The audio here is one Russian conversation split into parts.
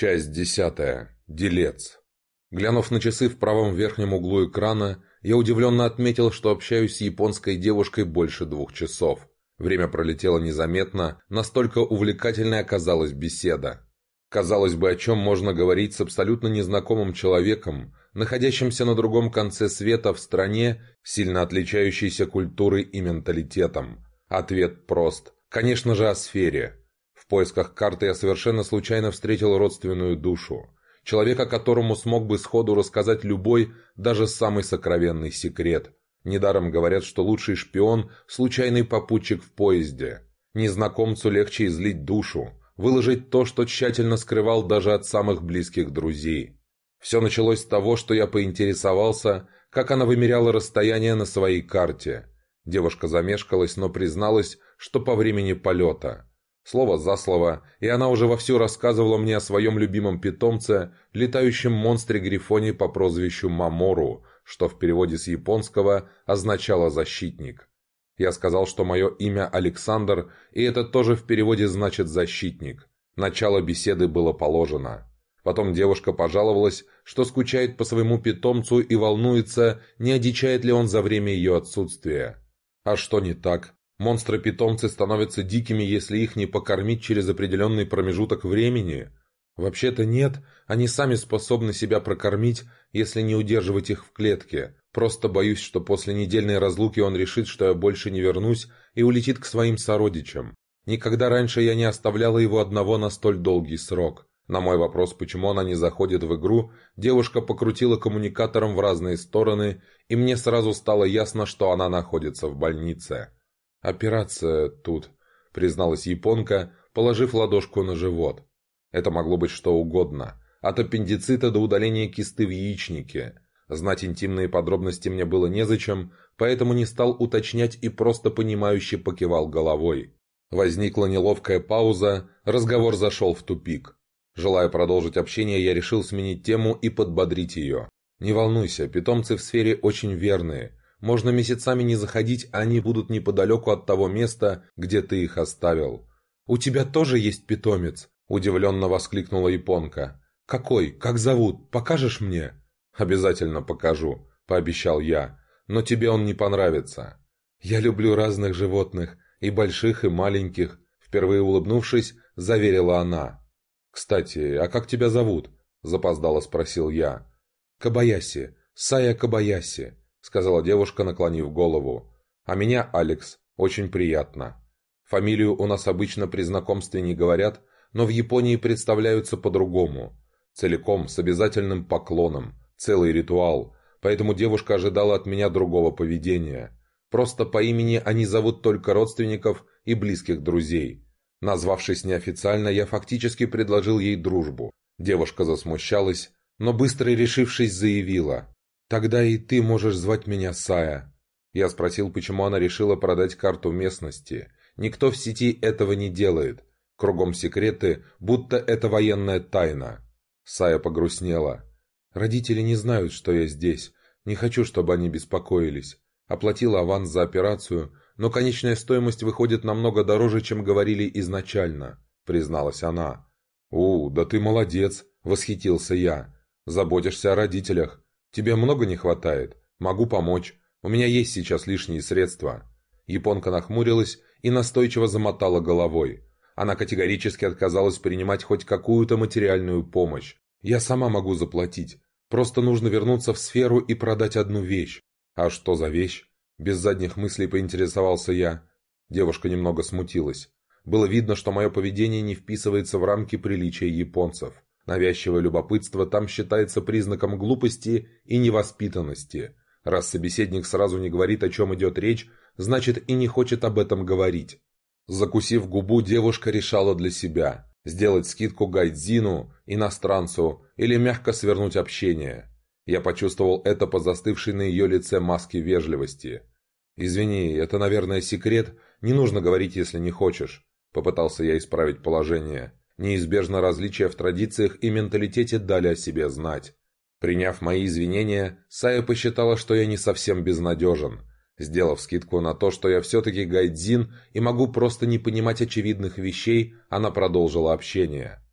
Часть десятая. Делец. Глянув на часы в правом верхнем углу экрана, я удивленно отметил, что общаюсь с японской девушкой больше двух часов. Время пролетело незаметно, настолько увлекательной оказалась беседа. Казалось бы, о чем можно говорить с абсолютно незнакомым человеком, находящимся на другом конце света в стране, сильно отличающейся культурой и менталитетом. Ответ прост. Конечно же, о сфере. Поисках карты я совершенно случайно встретил родственную душу. Человека, которому смог бы сходу рассказать любой, даже самый сокровенный секрет. Недаром говорят, что лучший шпион – случайный попутчик в поезде. Незнакомцу легче излить душу, выложить то, что тщательно скрывал даже от самых близких друзей. Все началось с того, что я поинтересовался, как она вымеряла расстояние на своей карте. Девушка замешкалась, но призналась, что по времени полета. Слово за слово, и она уже вовсю рассказывала мне о своем любимом питомце, летающем монстре Грифоне по прозвищу Мамору, что в переводе с японского означало «защитник». Я сказал, что мое имя Александр, и это тоже в переводе значит «защитник». Начало беседы было положено. Потом девушка пожаловалась, что скучает по своему питомцу и волнуется, не одичает ли он за время ее отсутствия. А что не так? Монстры-питомцы становятся дикими, если их не покормить через определенный промежуток времени. Вообще-то нет, они сами способны себя прокормить, если не удерживать их в клетке. Просто боюсь, что после недельной разлуки он решит, что я больше не вернусь и улетит к своим сородичам. Никогда раньше я не оставляла его одного на столь долгий срок. На мой вопрос, почему она не заходит в игру, девушка покрутила коммуникатором в разные стороны, и мне сразу стало ясно, что она находится в больнице. «Операция тут», — призналась японка, положив ладошку на живот. Это могло быть что угодно. От аппендицита до удаления кисты в яичнике. Знать интимные подробности мне было незачем, поэтому не стал уточнять и просто понимающе покивал головой. Возникла неловкая пауза, разговор зашел в тупик. Желая продолжить общение, я решил сменить тему и подбодрить ее. «Не волнуйся, питомцы в сфере очень верные. Можно месяцами не заходить, а они будут неподалеку от того места, где ты их оставил. «У тебя тоже есть питомец?» – удивленно воскликнула японка. «Какой? Как зовут? Покажешь мне?» «Обязательно покажу», – пообещал я. «Но тебе он не понравится». «Я люблю разных животных, и больших, и маленьких», – впервые улыбнувшись, заверила она. «Кстати, а как тебя зовут?» – запоздало спросил я. «Кабаяси. Сая Кабаяси. — сказала девушка, наклонив голову. «А меня Алекс. Очень приятно. Фамилию у нас обычно при знакомстве не говорят, но в Японии представляются по-другому. Целиком, с обязательным поклоном. Целый ритуал. Поэтому девушка ожидала от меня другого поведения. Просто по имени они зовут только родственников и близких друзей. Назвавшись неофициально, я фактически предложил ей дружбу. Девушка засмущалась, но быстро решившись заявила. «Тогда и ты можешь звать меня Сая». Я спросил, почему она решила продать карту местности. Никто в сети этого не делает. Кругом секреты, будто это военная тайна. Сая погрустнела. «Родители не знают, что я здесь. Не хочу, чтобы они беспокоились. Оплатила аванс за операцию, но конечная стоимость выходит намного дороже, чем говорили изначально», — призналась она. «У, да ты молодец», — восхитился я. «Заботишься о родителях. «Тебе много не хватает? Могу помочь. У меня есть сейчас лишние средства». Японка нахмурилась и настойчиво замотала головой. Она категорически отказалась принимать хоть какую-то материальную помощь. «Я сама могу заплатить. Просто нужно вернуться в сферу и продать одну вещь». «А что за вещь?» Без задних мыслей поинтересовался я. Девушка немного смутилась. Было видно, что мое поведение не вписывается в рамки приличия японцев. Навязчивое любопытство там считается признаком глупости и невоспитанности. Раз собеседник сразу не говорит, о чем идет речь, значит и не хочет об этом говорить. Закусив губу, девушка решала для себя – сделать скидку гайдзину, иностранцу или мягко свернуть общение. Я почувствовал это по застывшей на ее лице маске вежливости. «Извини, это, наверное, секрет, не нужно говорить, если не хочешь», – попытался я исправить положение. Неизбежно различия в традициях и менталитете дали о себе знать. Приняв мои извинения, Сая посчитала, что я не совсем безнадежен. Сделав скидку на то, что я все-таки гайдзин и могу просто не понимать очевидных вещей, она продолжила общение.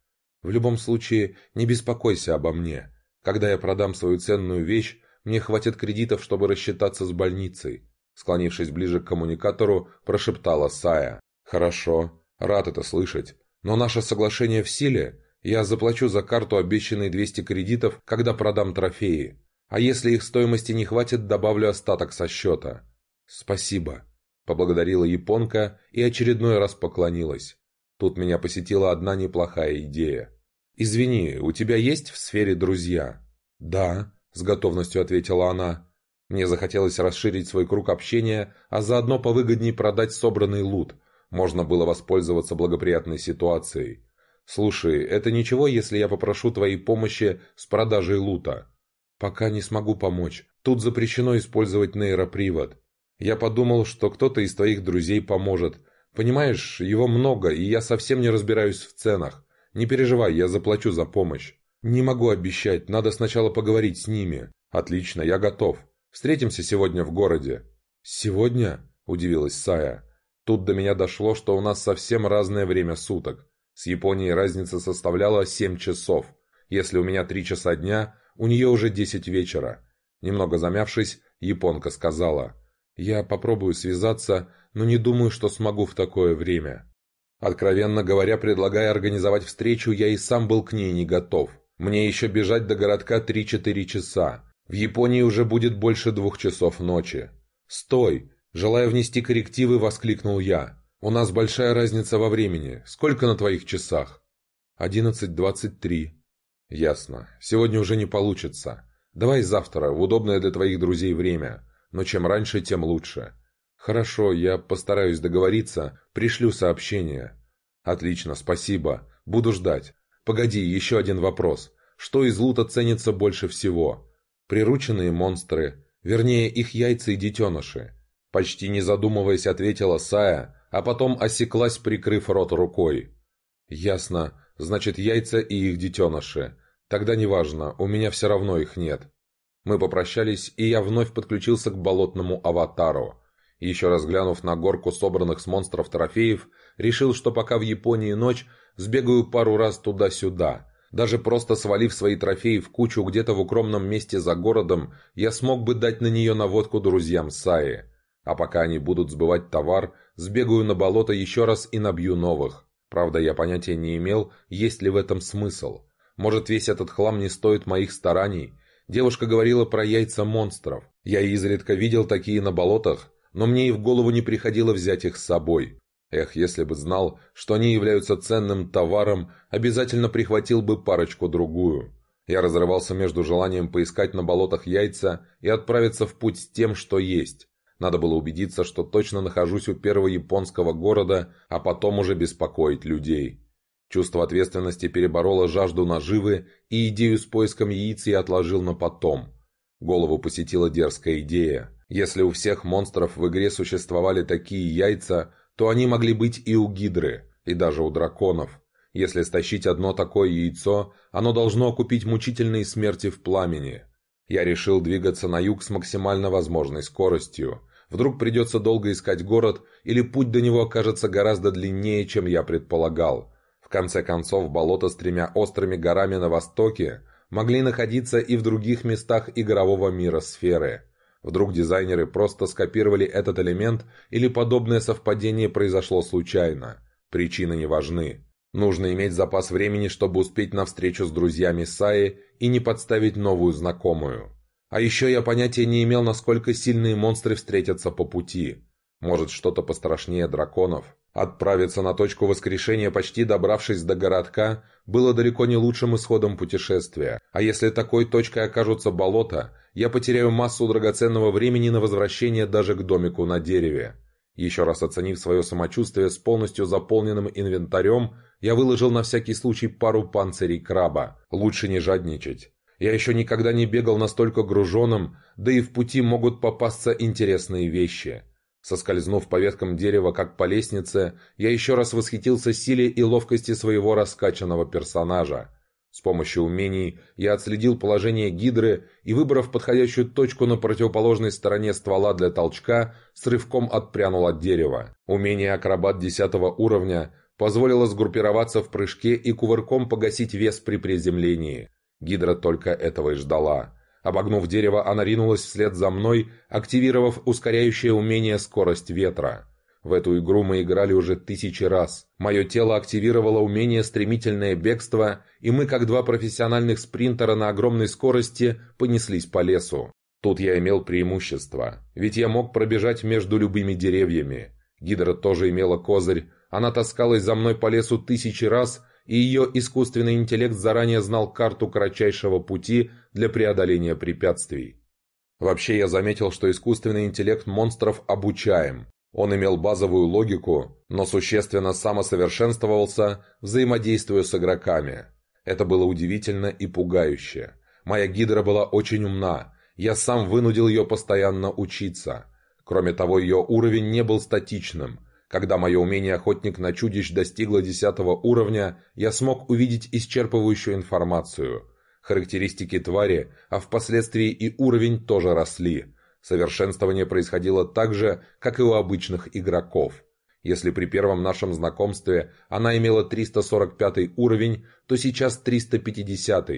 В любом случае, не беспокойся обо мне. Когда я продам свою ценную вещь, мне хватит кредитов, чтобы рассчитаться с больницей. Склонившись ближе к коммуникатору, прошептала Сая. «Хорошо, рад это слышать. Но наше соглашение в силе. Я заплачу за карту обещанные 200 кредитов, когда продам трофеи. А если их стоимости не хватит, добавлю остаток со счета». «Спасибо», — поблагодарила японка и очередной раз поклонилась. Тут меня посетила одна неплохая идея. «Извини, у тебя есть в сфере друзья?» «Да», — с готовностью ответила она. Мне захотелось расширить свой круг общения, а заодно повыгоднее продать собранный лут. Можно было воспользоваться благоприятной ситуацией. «Слушай, это ничего, если я попрошу твоей помощи с продажей лута?» «Пока не смогу помочь. Тут запрещено использовать нейропривод. Я подумал, что кто-то из твоих друзей поможет. Понимаешь, его много, и я совсем не разбираюсь в ценах. «Не переживай, я заплачу за помощь». «Не могу обещать, надо сначала поговорить с ними». «Отлично, я готов. Встретимся сегодня в городе». «Сегодня?» – удивилась Сая. Тут до меня дошло, что у нас совсем разное время суток. С Японией разница составляла 7 часов. Если у меня 3 часа дня, у нее уже 10 вечера. Немного замявшись, японка сказала, «Я попробую связаться, но не думаю, что смогу в такое время». Откровенно говоря, предлагая организовать встречу, я и сам был к ней не готов. Мне еще бежать до городка 3-4 часа. В Японии уже будет больше двух часов ночи. «Стой!» Желая внести коррективы, воскликнул я. «У нас большая разница во времени. Сколько на твоих часах?» «Одиннадцать двадцать три». «Ясно. Сегодня уже не получится. Давай завтра, в удобное для твоих друзей время. Но чем раньше, тем лучше. «Хорошо, я постараюсь договориться, пришлю сообщение». «Отлично, спасибо. Буду ждать. Погоди, еще один вопрос. Что из лута ценится больше всего?» «Прирученные монстры, вернее, их яйца и детеныши». Почти не задумываясь, ответила Сая, а потом осеклась, прикрыв рот рукой. «Ясно. Значит, яйца и их детеныши. Тогда неважно, у меня все равно их нет». Мы попрощались, и я вновь подключился к болотному аватару. Еще раз глянув на горку собранных с монстров трофеев, решил, что пока в Японии ночь, сбегаю пару раз туда-сюда. Даже просто свалив свои трофеи в кучу где-то в укромном месте за городом, я смог бы дать на нее наводку друзьям Саи. А пока они будут сбывать товар, сбегаю на болото еще раз и набью новых. Правда, я понятия не имел, есть ли в этом смысл. Может, весь этот хлам не стоит моих стараний? Девушка говорила про яйца монстров. Я изредка видел такие на болотах, но мне и в голову не приходило взять их с собой. Эх, если бы знал, что они являются ценным товаром, обязательно прихватил бы парочку-другую. Я разрывался между желанием поискать на болотах яйца и отправиться в путь с тем, что есть. Надо было убедиться, что точно нахожусь у первого японского города, а потом уже беспокоить людей. Чувство ответственности перебороло жажду наживы, и идею с поиском яиц я отложил на потом. Голову посетила дерзкая идея. Если у всех монстров в игре существовали такие яйца, то они могли быть и у гидры, и даже у драконов. Если стащить одно такое яйцо, оно должно окупить мучительные смерти в пламени. Я решил двигаться на юг с максимально возможной скоростью. Вдруг придется долго искать город, или путь до него окажется гораздо длиннее, чем я предполагал. В конце концов, болото с тремя острыми горами на востоке могли находиться и в других местах игрового мира сферы. Вдруг дизайнеры просто скопировали этот элемент или подобное совпадение произошло случайно. Причины не важны. Нужно иметь запас времени, чтобы успеть на встречу с друзьями Саи и не подставить новую знакомую. А еще я понятия не имел, насколько сильные монстры встретятся по пути. Может, что-то пострашнее драконов. Отправиться на точку воскрешения, почти добравшись до городка, было далеко не лучшим исходом путешествия. А если такой точкой окажутся болота, я потеряю массу драгоценного времени на возвращение даже к домику на дереве. Еще раз оценив свое самочувствие с полностью заполненным инвентарем, я выложил на всякий случай пару панцирей краба. Лучше не жадничать. Я еще никогда не бегал настолько груженным, да и в пути могут попасться интересные вещи. Соскользнув по веткам дерева, как по лестнице, я еще раз восхитился силе и ловкости своего раскачанного персонажа. С помощью умений я отследил положение гидры и, выбрав подходящую точку на противоположной стороне ствола для толчка, с рывком отпрянул от дерева. Умение акробат 10 уровня позволило сгруппироваться в прыжке и кувырком погасить вес при приземлении. Гидра только этого и ждала. Обогнув дерево, она ринулась вслед за мной, активировав ускоряющее умение скорость ветра. В эту игру мы играли уже тысячи раз. Мое тело активировало умение стремительное бегство, и мы, как два профессиональных спринтера на огромной скорости, понеслись по лесу. Тут я имел преимущество, ведь я мог пробежать между любыми деревьями. Гидра тоже имела козырь, она таскалась за мной по лесу тысячи раз, и ее искусственный интеллект заранее знал карту кратчайшего пути для преодоления препятствий. Вообще я заметил, что искусственный интеллект монстров обучаем. Он имел базовую логику, но существенно самосовершенствовался, взаимодействуя с игроками. Это было удивительно и пугающе. Моя гидра была очень умна, я сам вынудил ее постоянно учиться. Кроме того, ее уровень не был статичным. Когда мое умение охотник на чудищ достигло десятого уровня, я смог увидеть исчерпывающую информацию. Характеристики твари, а впоследствии и уровень тоже росли. Совершенствование происходило так же, как и у обычных игроков. Если при первом нашем знакомстве она имела 345 уровень, то сейчас 350.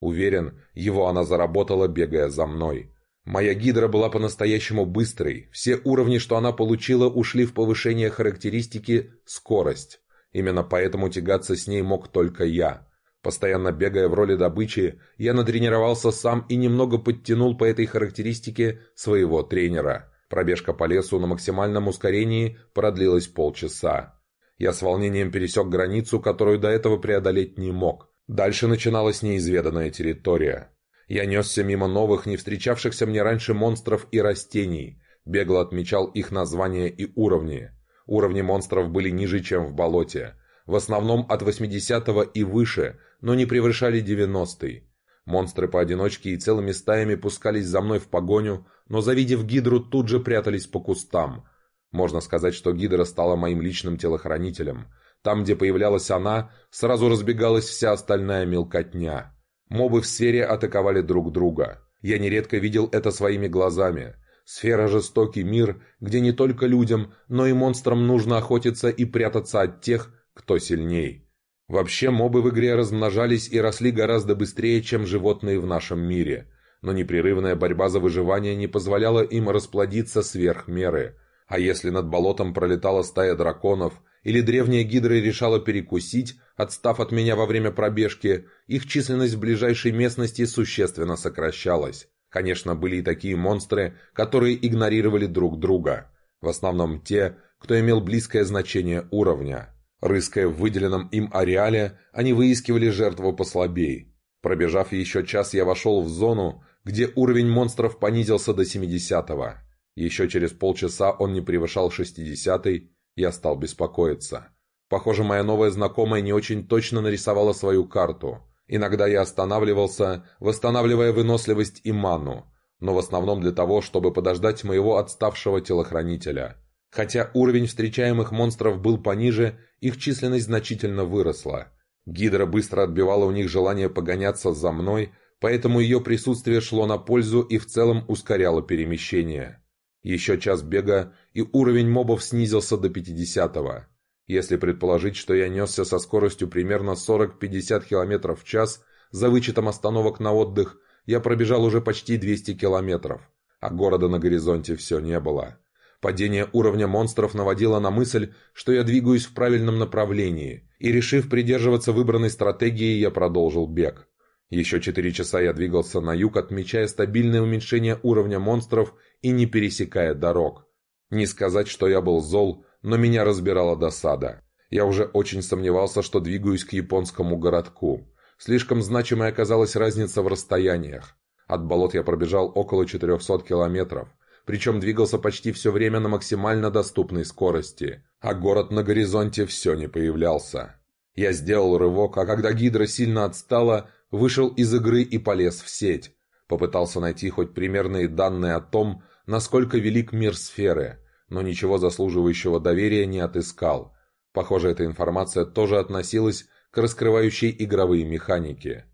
Уверен, его она заработала, бегая за мной. Моя гидра была по-настоящему быстрой. Все уровни, что она получила, ушли в повышение характеристики «скорость». Именно поэтому тягаться с ней мог только я. Постоянно бегая в роли добычи, я натренировался сам и немного подтянул по этой характеристике своего тренера. Пробежка по лесу на максимальном ускорении продлилась полчаса. Я с волнением пересек границу, которую до этого преодолеть не мог. Дальше начиналась неизведанная территория. Я несся мимо новых, не встречавшихся мне раньше монстров и растений, бегло отмечал их названия и уровни. Уровни монстров были ниже, чем в болоте. В основном от 80 и выше, но не превышали 90-й. Монстры поодиночке и целыми стаями пускались за мной в погоню, но завидев гидру, тут же прятались по кустам. Можно сказать, что гидра стала моим личным телохранителем. Там, где появлялась она, сразу разбегалась вся остальная мелкотня. Мобы в сфере атаковали друг друга. Я нередко видел это своими глазами. Сфера – жестокий мир, где не только людям, но и монстрам нужно охотиться и прятаться от тех, кто сильней. Вообще, мобы в игре размножались и росли гораздо быстрее, чем животные в нашем мире. Но непрерывная борьба за выживание не позволяла им расплодиться сверх меры. А если над болотом пролетала стая драконов, или древняя гидра решала перекусить, отстав от меня во время пробежки, их численность в ближайшей местности существенно сокращалась. Конечно, были и такие монстры, которые игнорировали друг друга. В основном те, кто имел близкое значение уровня. Рыская в выделенном им ареале, они выискивали жертву послабей. Пробежав еще час, я вошел в зону, где уровень монстров понизился до 70-го. Еще через полчаса он не превышал 60-й, я стал беспокоиться. Похоже, моя новая знакомая не очень точно нарисовала свою карту. Иногда я останавливался, восстанавливая выносливость и ману, но в основном для того, чтобы подождать моего отставшего телохранителя. Хотя уровень встречаемых монстров был пониже, их численность значительно выросла. Гидра быстро отбивала у них желание погоняться за мной, поэтому ее присутствие шло на пользу и в целом ускоряло перемещение. Еще час бега, и уровень мобов снизился до 50-го. Если предположить, что я несся со скоростью примерно 40-50 км в час, за вычетом остановок на отдых, я пробежал уже почти 200 километров, а города на горизонте все не было. Падение уровня монстров наводило на мысль, что я двигаюсь в правильном направлении, и решив придерживаться выбранной стратегии, я продолжил бег. Еще четыре часа я двигался на юг, отмечая стабильное уменьшение уровня монстров и не пересекая дорог. Не сказать, что я был зол, но меня разбирала досада. Я уже очень сомневался, что двигаюсь к японскому городку. Слишком значимой оказалась разница в расстояниях. От болот я пробежал около 400 километров – причем двигался почти все время на максимально доступной скорости, а город на горизонте все не появлялся. Я сделал рывок, а когда гидра сильно отстала, вышел из игры и полез в сеть. Попытался найти хоть примерные данные о том, насколько велик мир сферы, но ничего заслуживающего доверия не отыскал. Похоже, эта информация тоже относилась к раскрывающей игровые механики.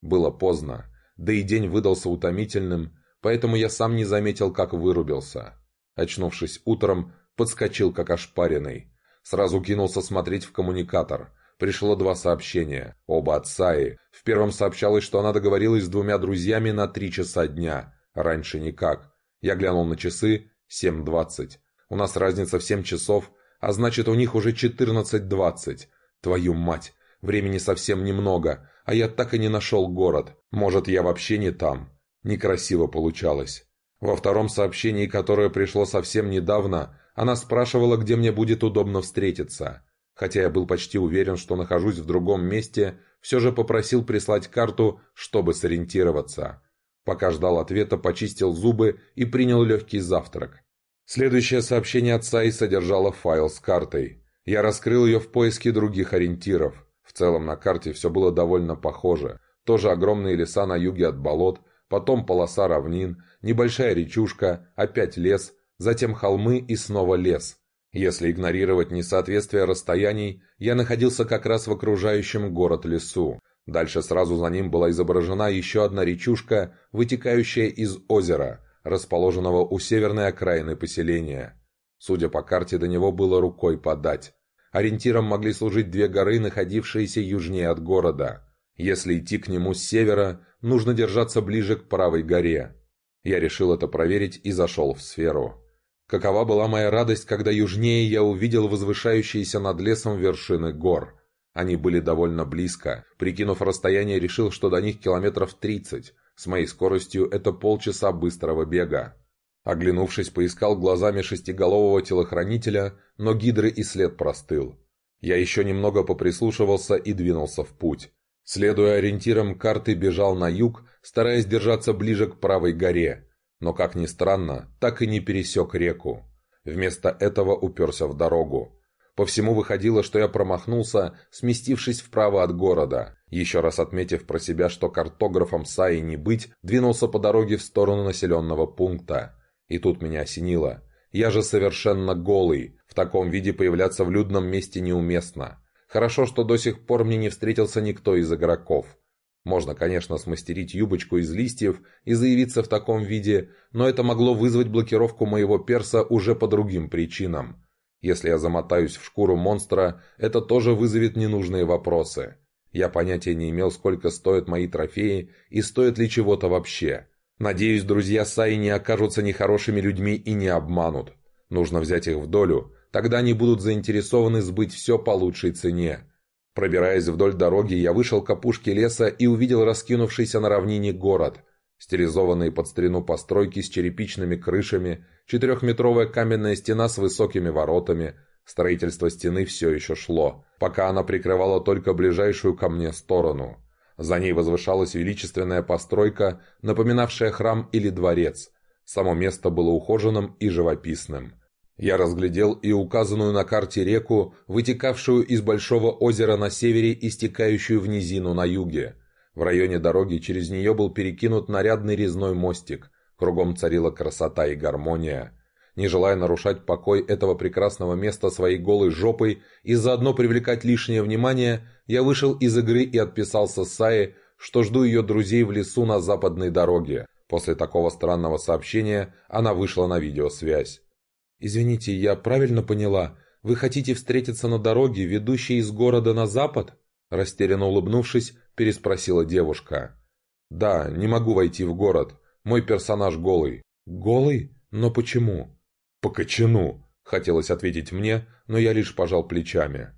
Было поздно, да и день выдался утомительным, поэтому я сам не заметил, как вырубился. Очнувшись утром, подскочил как ошпаренный. Сразу кинулся смотреть в коммуникатор. Пришло два сообщения, оба от Саи. В первом сообщалось, что она договорилась с двумя друзьями на три часа дня. Раньше никак. Я глянул на часы. 7.20. У нас разница в 7 часов, а значит у них уже 14.20. Твою мать, времени совсем немного, а я так и не нашел город. Может, я вообще не там. Некрасиво получалось. Во втором сообщении, которое пришло совсем недавно, она спрашивала, где мне будет удобно встретиться. Хотя я был почти уверен, что нахожусь в другом месте, все же попросил прислать карту, чтобы сориентироваться. Пока ждал ответа, почистил зубы и принял легкий завтрак. Следующее сообщение отца и содержало файл с картой. Я раскрыл ее в поиске других ориентиров. В целом на карте все было довольно похоже. Тоже огромные леса на юге от болот, потом полоса равнин, небольшая речушка, опять лес, затем холмы и снова лес. Если игнорировать несоответствие расстояний, я находился как раз в окружающем город лесу. Дальше сразу за ним была изображена еще одна речушка, вытекающая из озера, расположенного у северной окраины поселения. Судя по карте, до него было рукой подать. Ориентиром могли служить две горы, находившиеся южнее от города. Если идти к нему с севера, нужно держаться ближе к правой горе. Я решил это проверить и зашел в сферу. Какова была моя радость, когда южнее я увидел возвышающиеся над лесом вершины гор. Они были довольно близко. Прикинув расстояние, решил, что до них километров тридцать. С моей скоростью это полчаса быстрого бега. Оглянувшись, поискал глазами шестиголового телохранителя, но гидры и след простыл. Я еще немного поприслушивался и двинулся в путь. Следуя ориентирам карты, бежал на юг, стараясь держаться ближе к правой горе, но, как ни странно, так и не пересек реку. Вместо этого уперся в дорогу. По всему выходило, что я промахнулся, сместившись вправо от города. Еще раз отметив про себя, что картографом Саи не быть, двинулся по дороге в сторону населенного пункта. И тут меня осенило. Я же совершенно голый. В таком виде появляться в людном месте неуместно. Хорошо, что до сих пор мне не встретился никто из игроков. Можно, конечно, смастерить юбочку из листьев и заявиться в таком виде, но это могло вызвать блокировку моего перса уже по другим причинам. Если я замотаюсь в шкуру монстра, это тоже вызовет ненужные вопросы. Я понятия не имел, сколько стоят мои трофеи и стоят ли чего-то вообще. Надеюсь, друзья Саи не окажутся нехорошими людьми и не обманут. Нужно взять их в долю, тогда они будут заинтересованы сбыть все по лучшей цене. Пробираясь вдоль дороги, я вышел к опушке леса и увидел раскинувшийся на равнине город. Стилизованные под старину постройки с черепичными крышами, четырехметровая каменная стена с высокими воротами. Строительство стены все еще шло, пока она прикрывала только ближайшую ко мне сторону. За ней возвышалась величественная постройка, напоминавшая храм или дворец. Само место было ухоженным и живописным. Я разглядел и указанную на карте реку, вытекавшую из большого озера на севере и стекающую в низину на юге. В районе дороги через нее был перекинут нарядный резной мостик. Кругом царила красота и гармония. Не желая нарушать покой этого прекрасного места своей голой жопой и заодно привлекать лишнее внимание, я вышел из игры и отписался Сае, что жду ее друзей в лесу на западной дороге. После такого странного сообщения она вышла на видеосвязь. «Извините, я правильно поняла? Вы хотите встретиться на дороге, ведущей из города на запад?» Растерянно улыбнувшись, переспросила девушка. «Да, не могу войти в город. Мой персонаж голый». «Голый? Но почему?» «По кочану», — хотелось ответить мне, но я лишь пожал плечами.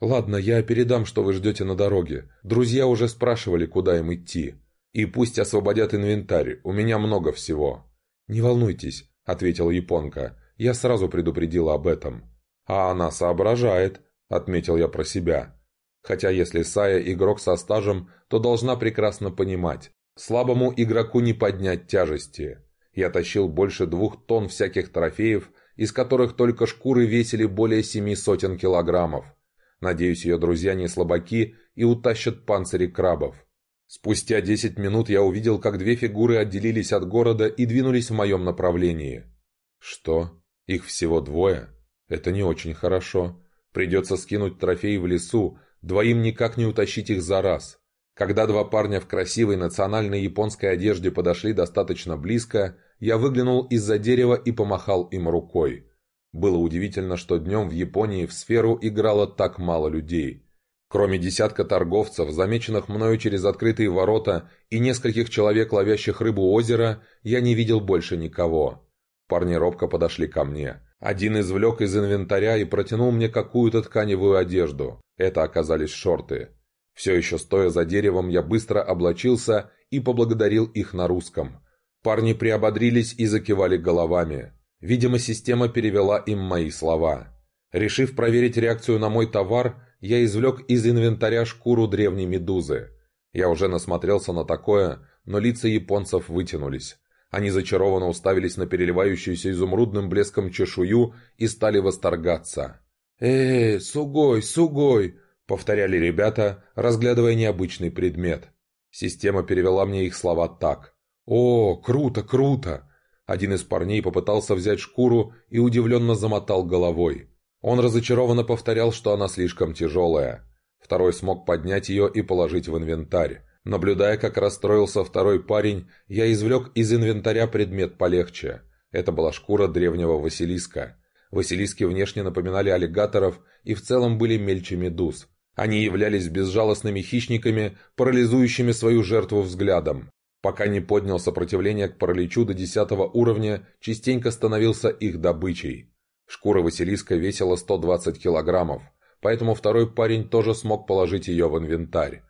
«Ладно, я передам, что вы ждете на дороге. Друзья уже спрашивали, куда им идти. И пусть освободят инвентарь, у меня много всего». «Не волнуйтесь», — ответила японка. «Я сразу предупредила об этом». «А она соображает», — отметил я про себя. Хотя если Сая игрок со стажем, то должна прекрасно понимать. Слабому игроку не поднять тяжести. Я тащил больше двух тонн всяких трофеев, из которых только шкуры весили более семи сотен килограммов. Надеюсь, ее друзья не слабаки и утащат панцири крабов. Спустя десять минут я увидел, как две фигуры отделились от города и двинулись в моем направлении. Что? Их всего двое? Это не очень хорошо. Придется скинуть трофеи в лесу, двоим никак не утащить их за раз. Когда два парня в красивой национальной японской одежде подошли достаточно близко, я выглянул из-за дерева и помахал им рукой. Было удивительно, что днем в Японии в сферу играло так мало людей. Кроме десятка торговцев, замеченных мною через открытые ворота, и нескольких человек, ловящих рыбу озера, я не видел больше никого. Парни робко подошли ко мне. Один извлек из инвентаря и протянул мне какую-то тканевую одежду. Это оказались шорты. Все еще стоя за деревом, я быстро облачился и поблагодарил их на русском. Парни приободрились и закивали головами. Видимо, система перевела им мои слова. Решив проверить реакцию на мой товар, я извлек из инвентаря шкуру древней медузы. Я уже насмотрелся на такое, но лица японцев вытянулись. Они зачарованно уставились на переливающуюся изумрудным блеском чешую и стали восторгаться. «Эй, сугой, сугой!» — повторяли ребята, разглядывая необычный предмет. Система перевела мне их слова так. «О, круто, круто!» Один из парней попытался взять шкуру и удивленно замотал головой. Он разочарованно повторял, что она слишком тяжелая. Второй смог поднять ее и положить в инвентарь. Наблюдая, как расстроился второй парень, я извлек из инвентаря предмет полегче. Это была шкура древнего Василиска. Василиски внешне напоминали аллигаторов и в целом были мельче медуз. Они являлись безжалостными хищниками, парализующими свою жертву взглядом. Пока не поднял сопротивление к параличу до десятого уровня, частенько становился их добычей. Шкура Василиска весила 120 килограммов, поэтому второй парень тоже смог положить ее в инвентарь.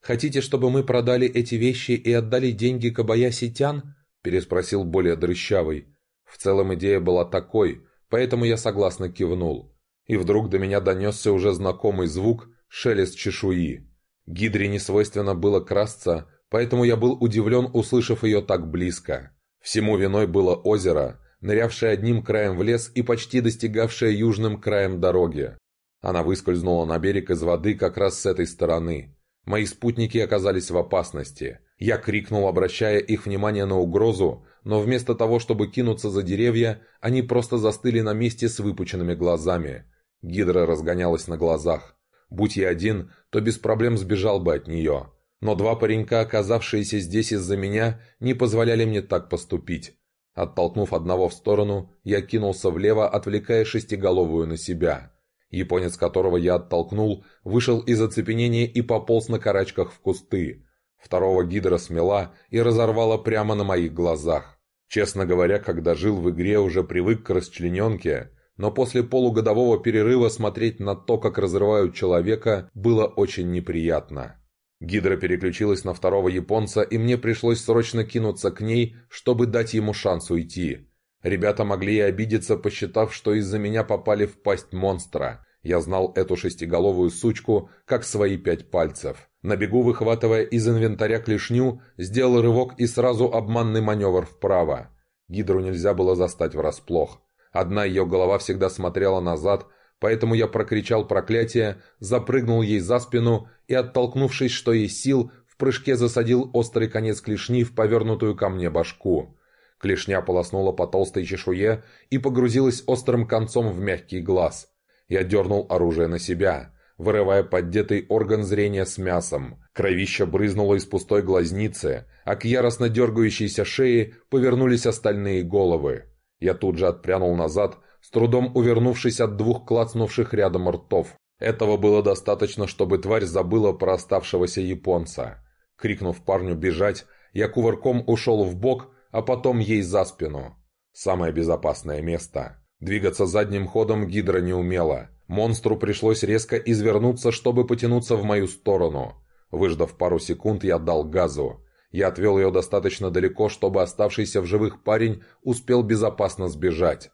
«Хотите, чтобы мы продали эти вещи и отдали деньги Кабаяси-тян?» – переспросил более дрыщавый. В целом идея была такой, поэтому я согласно кивнул. И вдруг до меня донесся уже знакомый звук – шелест чешуи. Гидре не свойственно было красться, поэтому я был удивлен, услышав ее так близко. Всему виной было озеро, нырявшее одним краем в лес и почти достигавшее южным краем дороги. Она выскользнула на берег из воды как раз с этой стороны. Мои спутники оказались в опасности. Я крикнул, обращая их внимание на угрозу, но вместо того, чтобы кинуться за деревья, они просто застыли на месте с выпученными глазами. Гидра разгонялась на глазах. Будь я один, то без проблем сбежал бы от нее. Но два паренька, оказавшиеся здесь из-за меня, не позволяли мне так поступить. Оттолкнув одного в сторону, я кинулся влево, отвлекая шестиголовую на себя. Японец, которого я оттолкнул, вышел из оцепенения и пополз на карачках в кусты. Второго гидра смела и разорвала прямо на моих глазах. Честно говоря, когда жил в игре, уже привык к расчлененке, но после полугодового перерыва смотреть на то, как разрывают человека, было очень неприятно. Гидра переключилась на второго японца, и мне пришлось срочно кинуться к ней, чтобы дать ему шанс уйти. Ребята могли и обидеться, посчитав, что из-за меня попали в пасть монстра. Я знал эту шестиголовую сучку, как свои пять пальцев. На бегу, выхватывая из инвентаря клешню, сделал рывок и сразу обманный маневр вправо. Гидру нельзя было застать врасплох. Одна ее голова всегда смотрела назад, поэтому я прокричал проклятие, запрыгнул ей за спину и, оттолкнувшись, что есть сил, в прыжке засадил острый конец клешни в повернутую ко мне башку. Клешня полоснула по толстой чешуе и погрузилась острым концом в мягкий глаз. Я дернул оружие на себя, вырывая поддетый орган зрения с мясом. Кровища брызнуло из пустой глазницы, а к яростно дергающейся шее повернулись остальные головы. Я тут же отпрянул назад, с трудом увернувшись от двух клацнувших рядом ртов. Этого было достаточно, чтобы тварь забыла про оставшегося японца. Крикнув парню бежать, я кувырком ушел в бок, а потом ей за спину. Самое безопасное место. Двигаться задним ходом Гидра не умела. Монстру пришлось резко извернуться, чтобы потянуться в мою сторону. Выждав пару секунд, я дал газу. Я отвел ее достаточно далеко, чтобы оставшийся в живых парень успел безопасно сбежать.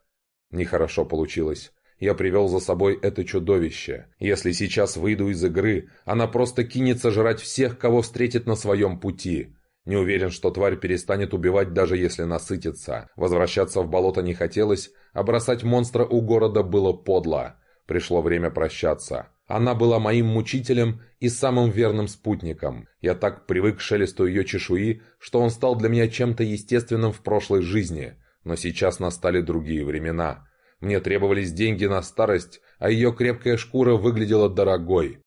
Нехорошо получилось. Я привел за собой это чудовище. Если сейчас выйду из игры, она просто кинется жрать всех, кого встретит на своем пути. Не уверен, что тварь перестанет убивать, даже если насытится. Возвращаться в болото не хотелось, а бросать монстра у города было подло. Пришло время прощаться. Она была моим мучителем и самым верным спутником. Я так привык к шелесту ее чешуи, что он стал для меня чем-то естественным в прошлой жизни. Но сейчас настали другие времена. Мне требовались деньги на старость, а ее крепкая шкура выглядела дорогой.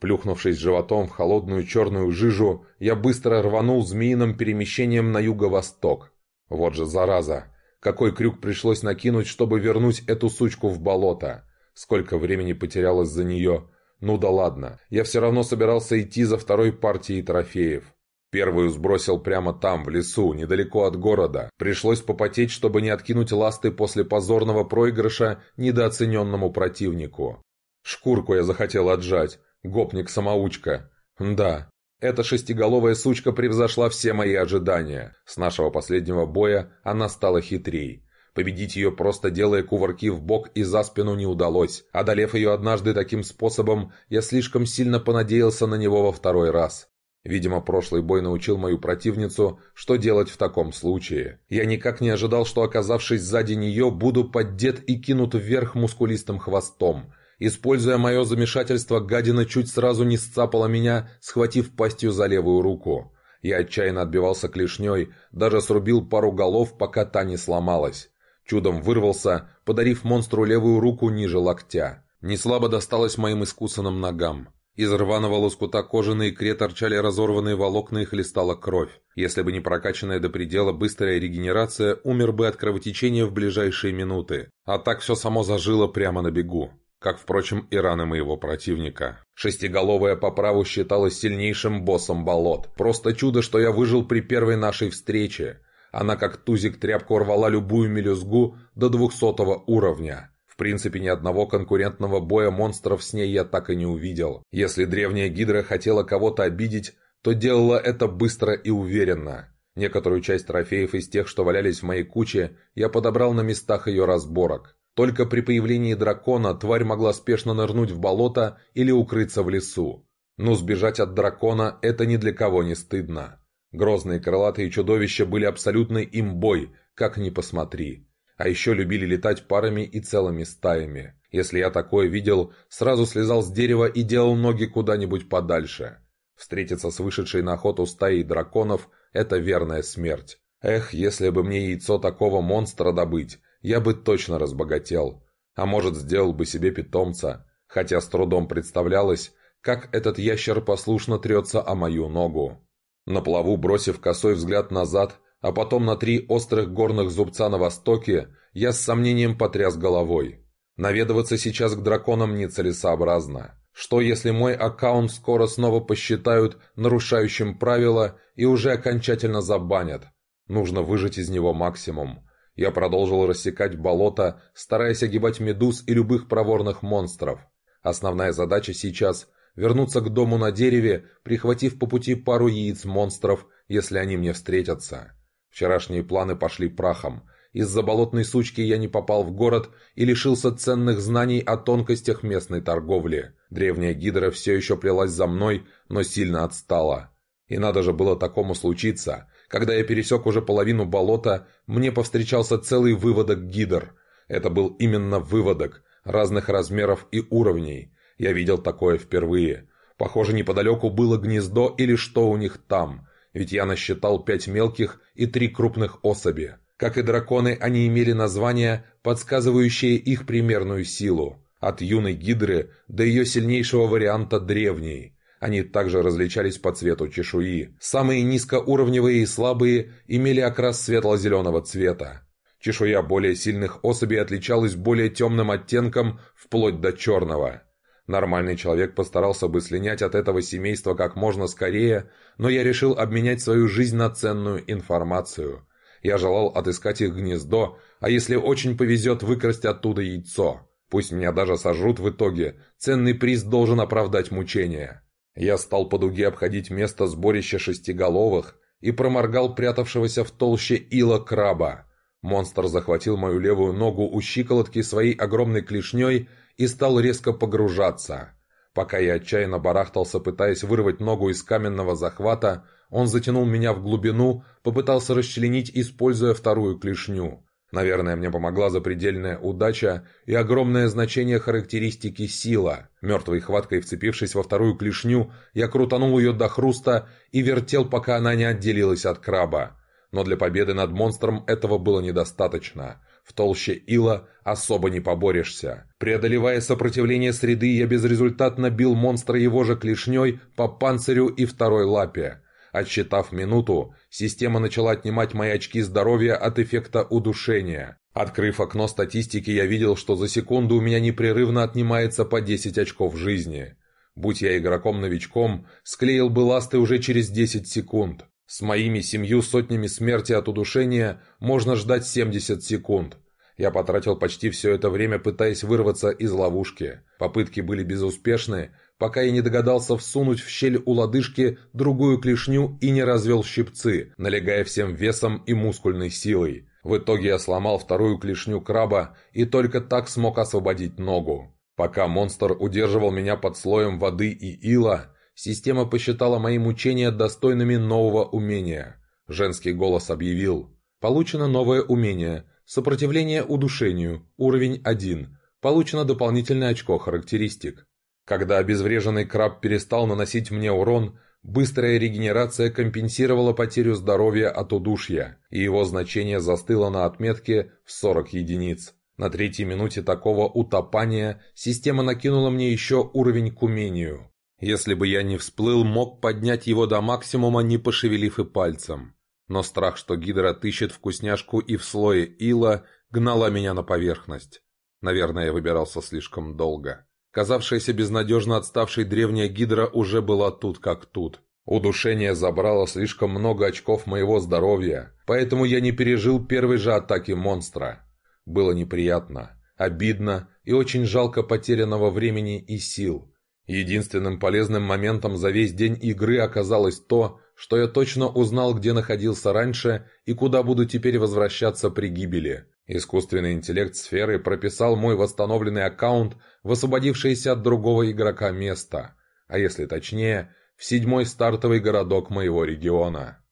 Плюхнувшись животом в холодную черную жижу, я быстро рванул змеиным перемещением на юго-восток. Вот же зараза! Какой крюк пришлось накинуть, чтобы вернуть эту сучку в болото? Сколько времени потерялось за нее? Ну да ладно, я все равно собирался идти за второй партией трофеев. Первую сбросил прямо там, в лесу, недалеко от города. Пришлось попотеть, чтобы не откинуть ласты после позорного проигрыша недооцененному противнику. Шкурку я захотел отжать. Гопник-самоучка. Да, эта шестиголовая сучка превзошла все мои ожидания. С нашего последнего боя она стала хитрей. Победить ее, просто делая кувырки в бок и за спину, не удалось. Одолев ее однажды таким способом, я слишком сильно понадеялся на него во второй раз. Видимо, прошлый бой научил мою противницу, что делать в таком случае. Я никак не ожидал, что, оказавшись сзади нее, буду поддет и кинут вверх мускулистым хвостом. Используя мое замешательство, гадина чуть сразу не сцапала меня, схватив пастью за левую руку. Я отчаянно отбивался клешней, даже срубил пару голов, пока та не сломалась. Чудом вырвался, подарив монстру левую руку ниже локтя. Неслабо досталось моим искусанным ногам. Из рваного лоскута кожи на икре торчали разорванные волокна и хлестала кровь. Если бы не прокачанная до предела быстрая регенерация, умер бы от кровотечения в ближайшие минуты. А так все само зажило прямо на бегу. Как, впрочем, и раны моего противника. Шестиголовая по праву считалась сильнейшим боссом болот. Просто чудо, что я выжил при первой нашей встрече. Она как тузик тряпку рвала любую мелюзгу до двухсотого уровня. В принципе, ни одного конкурентного боя монстров с ней я так и не увидел. Если древняя гидра хотела кого-то обидеть, то делала это быстро и уверенно. Некоторую часть трофеев из тех, что валялись в моей куче, я подобрал на местах ее разборок. Только при появлении дракона тварь могла спешно нырнуть в болото или укрыться в лесу. Но сбежать от дракона – это ни для кого не стыдно. Грозные крылатые чудовища были абсолютной имбой, как ни посмотри. А еще любили летать парами и целыми стаями. Если я такое видел, сразу слезал с дерева и делал ноги куда-нибудь подальше. Встретиться с вышедшей на охоту стаей драконов – это верная смерть. Эх, если бы мне яйцо такого монстра добыть, я бы точно разбогател. А может, сделал бы себе питомца. Хотя с трудом представлялось, как этот ящер послушно трется о мою ногу. На плаву, бросив косой взгляд назад, а потом на три острых горных зубца на востоке, я с сомнением потряс головой. Наведываться сейчас к драконам нецелесообразно. Что если мой аккаунт скоро снова посчитают нарушающим правила и уже окончательно забанят? Нужно выжать из него максимум. Я продолжил рассекать болото, стараясь огибать медуз и любых проворных монстров. Основная задача сейчас – вернуться к дому на дереве, прихватив по пути пару яиц монстров, если они мне встретятся. Вчерашние планы пошли прахом. Из-за болотной сучки я не попал в город и лишился ценных знаний о тонкостях местной торговли. Древняя гидра все еще плелась за мной, но сильно отстала. И надо же было такому случиться. Когда я пересек уже половину болота, мне повстречался целый выводок гидр. Это был именно выводок, разных размеров и уровней. Я видел такое впервые. Похоже, неподалеку было гнездо или что у них там ведь я насчитал пять мелких и три крупных особи. Как и драконы, они имели названия, подсказывающие их примерную силу. От юной гидры до ее сильнейшего варианта древней. Они также различались по цвету чешуи. Самые низкоуровневые и слабые имели окрас светло-зеленого цвета. Чешуя более сильных особей отличалась более темным оттенком, вплоть до черного. Нормальный человек постарался бы слинять от этого семейства как можно скорее, но я решил обменять свою жизнь на ценную информацию. Я желал отыскать их гнездо, а если очень повезет, выкрасть оттуда яйцо. Пусть меня даже сожрут в итоге, ценный приз должен оправдать мучения. Я стал по дуге обходить место сборища шестиголовых и проморгал прятавшегося в толще ила краба. Монстр захватил мою левую ногу у щиколотки своей огромной клешней и стал резко погружаться. Пока я отчаянно барахтался, пытаясь вырвать ногу из каменного захвата, он затянул меня в глубину, попытался расчленить, используя вторую клешню. Наверное, мне помогла запредельная удача и огромное значение характеристики сила. Мертвой хваткой вцепившись во вторую клешню, я крутанул ее до хруста и вертел, пока она не отделилась от краба. Но для победы над монстром этого было недостаточно. В толще ила особо не поборешься. Преодолевая сопротивление среды, я безрезультатно бил монстра его же клешней по панцирю и второй лапе. Отсчитав минуту, система начала отнимать мои очки здоровья от эффекта удушения. Открыв окно статистики, я видел, что за секунду у меня непрерывно отнимается по 10 очков жизни. Будь я игроком-новичком, склеил бы ласты уже через 10 секунд. С моими семью сотнями смерти от удушения можно ждать 70 секунд. Я потратил почти все это время, пытаясь вырваться из ловушки. Попытки были безуспешны, пока я не догадался всунуть в щель у лодыжки другую клешню и не развел щипцы, налегая всем весом и мускульной силой. В итоге я сломал вторую клешню краба и только так смог освободить ногу. Пока монстр удерживал меня под слоем воды и ила, Система посчитала мои мучения достойными нового умения. Женский голос объявил. Получено новое умение. Сопротивление удушению. Уровень 1. Получено дополнительное очко характеристик. Когда обезвреженный краб перестал наносить мне урон, быстрая регенерация компенсировала потерю здоровья от удушья, и его значение застыло на отметке в 40 единиц. На третьей минуте такого утопания система накинула мне еще уровень к умению. Если бы я не всплыл, мог поднять его до максимума, не пошевелив и пальцем. Но страх, что гидра тыщет вкусняшку и в слое ила, гнала меня на поверхность. Наверное, я выбирался слишком долго. Казавшаяся безнадежно отставшей древняя гидра уже была тут как тут. Удушение забрало слишком много очков моего здоровья, поэтому я не пережил первой же атаки монстра. Было неприятно, обидно и очень жалко потерянного времени и сил. Единственным полезным моментом за весь день игры оказалось то, что я точно узнал, где находился раньше и куда буду теперь возвращаться при гибели. Искусственный интеллект сферы прописал мой восстановленный аккаунт в освободившееся от другого игрока место, а если точнее, в седьмой стартовый городок моего региона.